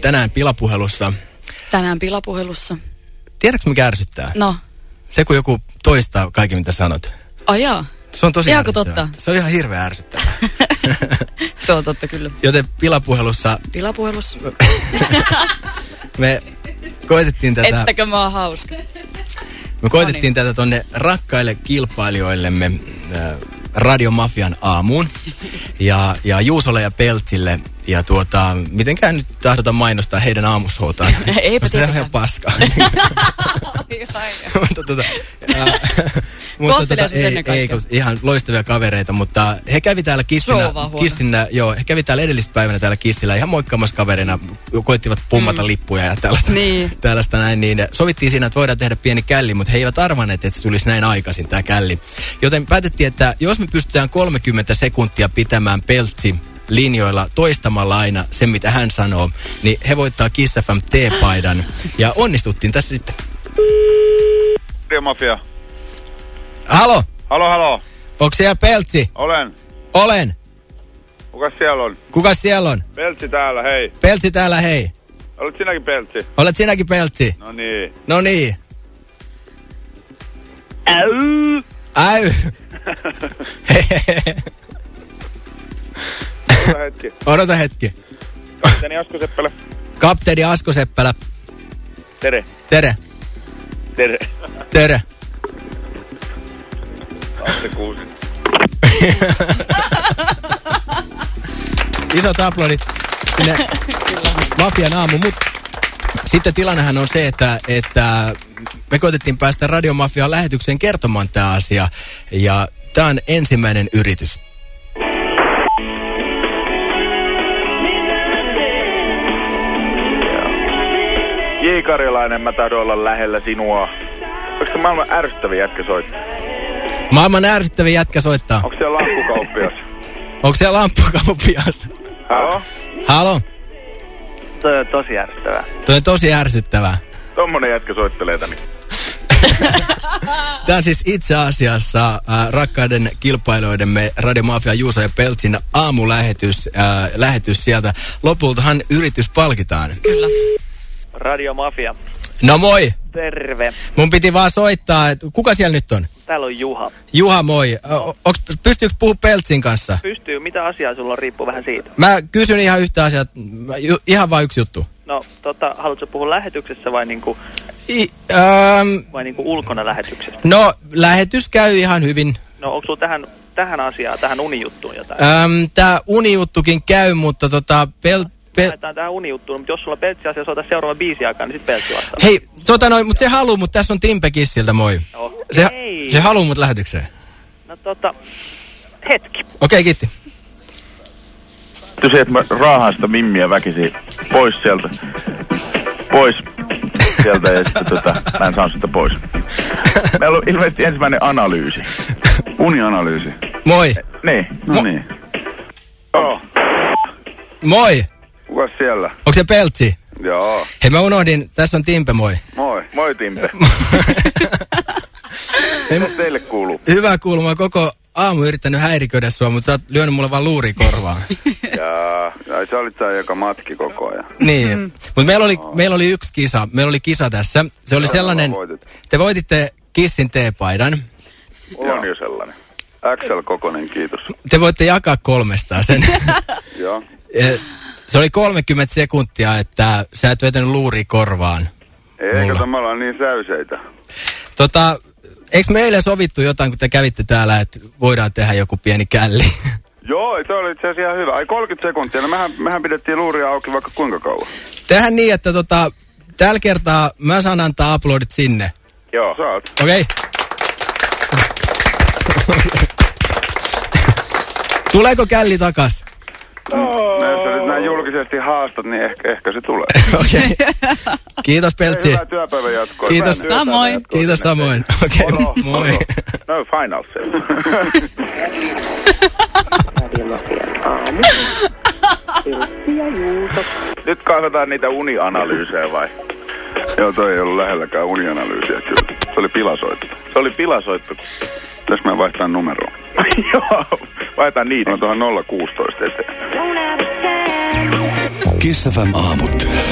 Tänään pilapuhelussa. Tänään pilapuhelussa. Tiedätkö mikä ärsyttää? No, Se kun joku toistaa kaiken mitä sanot. ajaa. Se on tosi Ihanko totta? Se on ihan hirveän ärsyttävää. Se on totta kyllä. Joten pilapuhelussa Pilapuhelussa. me koitettiin tätä, Ettäkö mä oon hauska? me koitettiin No tätä tonne rakkaille kilpailijoillemme äh, Radiomafian aamuun ja, ja Juusolle ja Peltsille. Ja tuota, mitenkään nyt tahdota mainostaa heidän aamushoutaan. Eipä se on ihan paskaa. mutta tota, ää, Kohtelias ei, ei, kun ihan loistavia kavereita, mutta he kävi täällä Kissinä. Kissinä joo, he kävi täällä edellispäivänä täällä Kissillä ihan moikkaamassa kavereina, koittivat pummata mm. lippuja ja tällaista, Niin. tällaista näin, niin sovittiin siinä, että voidaan tehdä pieni källi, mutta he eivät arvanneet, että se tulisi näin aikaisin tämä källi. Joten päätettiin, että jos me pystytään 30 sekuntia pitämään peltsi linjoilla toistamalla aina sen, mitä hän sanoo, niin he voittaa Kiss FM T-paidan. Ja onnistuttiin tässä sitten. Radio Mafia. Halo, Halo, halo. onko siellä Peltsi? Olen. Olen. Kuka siellä on? Kuka siellä on? Peltsi täällä, hei. Peltsi täällä, hei. Olet sinäkin Peltsi? Olet sinäkin Peltsi? No niin. No niin. Äy! Äy. Ota hetki. Odota hetki. Kapteeni Asko Seppälä. Kapteeni Asko Seppälä. Tere. Tere. Tere. Tere. Atte Kuusi. Isot aplodit sinne Mafian aamu. Mut sitten tilannehan on se, että, että me koitettiin päästä Radiomafian lähetykseen kertomaan tämä asia. Ja tämä on ensimmäinen yritys. J. Karjalainen, mä tahdon olla lähellä sinua. Onko se maailman ärsyttävin jätkä soittaa? Maailman ärsyttävin jätkä soittaa. Onko siellä lamppukauppias? Onko se lamppukauppias? Halo? Halo? Toi on tosi ärsyttävää. Tuo on tosi ärsyttävää. Tommonen jätkä soittelee tänne. Tämä on siis itse asiassa äh, rakkaiden kilpailijoidemme Radio Mafia Juuso ja Peltsin aamulähetys äh, lähetys sieltä. Lopultahan yritys palkitaan. Kyllä. Radio Mafia. No moi! Terve. Mun piti vaan soittaa, että kuka siellä nyt on? Täällä on Juha. Juha, moi. O- Onks, pystyykö puhua Peltsin kanssa? Pystyy, mitä asiaa sulla on, riippuu vähän siitä. Mä kysyn ihan yhtä asiaa, mä- ju- ihan vain yksi juttu. No, tota, haluatko puhua lähetyksessä vai niinku, I, ähm, vai niinku ulkona lähetyksestä? no, lähetys käy ihan hyvin. No, onko sulla tähän, tähän asiaan, tähän unijuttuun jotain? Ähm, tää unijuttukin käy, mutta tota, pel, pel, Lähdetään tähän unijuttuun, mutta jos sulla peltsi asia soita seuraava biisi aikaa, niin sit peltsi vastaa. Hei, tota noin, mutta se haluu, mutta tässä on Timpe Kissiltä, moi. No, Se, hei. se haluu mut lähetykseen. No tota, hetki. Okei, kiitti. Se, että mä raahaan sitä mimmiä väkisin pois sieltä. Pois sieltä ja sitten tota, mä en saa sitä pois. Meillä on ilmeisesti ensimmäinen analyysi. Unianalyysi. Moi. Niin, no Mo- niin. Joo. Moi. Kuka siellä? Onko se Peltsi? Joo. Hei, mä unohdin, tässä on Timpe, moi. Moi. Moi Timpe. Hei, Mitä teille kuuluu? hyvä kuuluma, koko aamu yrittänyt häiriköidä sua, mutta sä oot lyönyt mulle vaan luuri korvaan. Jaa, ja se olit sä, joka matki koko ajan. niin. Mutta meillä oli, meillä oli yksi kisa. Meillä oli kisa tässä. Se oli sellainen, voitit? te voititte Kissin T-paidan. On jo sellainen. XL kokonen, kiitos. Te voitte jakaa kolmestaan sen. Joo. Se oli 30 sekuntia, että sä et vetänyt luuri korvaan. Ei, Mulla. kato, me ollaan niin säyseitä. Tota, eikö me eilen sovittu jotain, kun te kävitte täällä, että voidaan tehdä joku pieni källi? Joo, se oli itse asiassa ihan hyvä. Ai 30 sekuntia, no mehän, mehän pidettiin luuria auki vaikka kuinka kauan. Tehän niin, että tota, tällä kertaa mä saan antaa uploadit sinne. Joo. Saat. Okei? Tuleeko källi takas? No, näin julkisesti haastat, niin ehkä, ehkä se tulee. Okei. Kiitos Hei, Peltsi. hyvää työpäivän jatkoa. Kiitos. Hyvää Samoin. jatkoa Kiitos sinne. samoin. Okei, Moro, moi. No, final Nyt kaivataan niitä unianalyysejä vai? Joo, toi ei ollut lähelläkään unianalyysiä kyllä. Se oli pilasoitto. Se oli pilasoitto. Tässä mä vaihtan numeroa. Joo, vaihdetaan niitä. No tuohon 016 eteen. Kiss FM aamut.